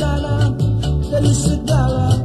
sana dari segala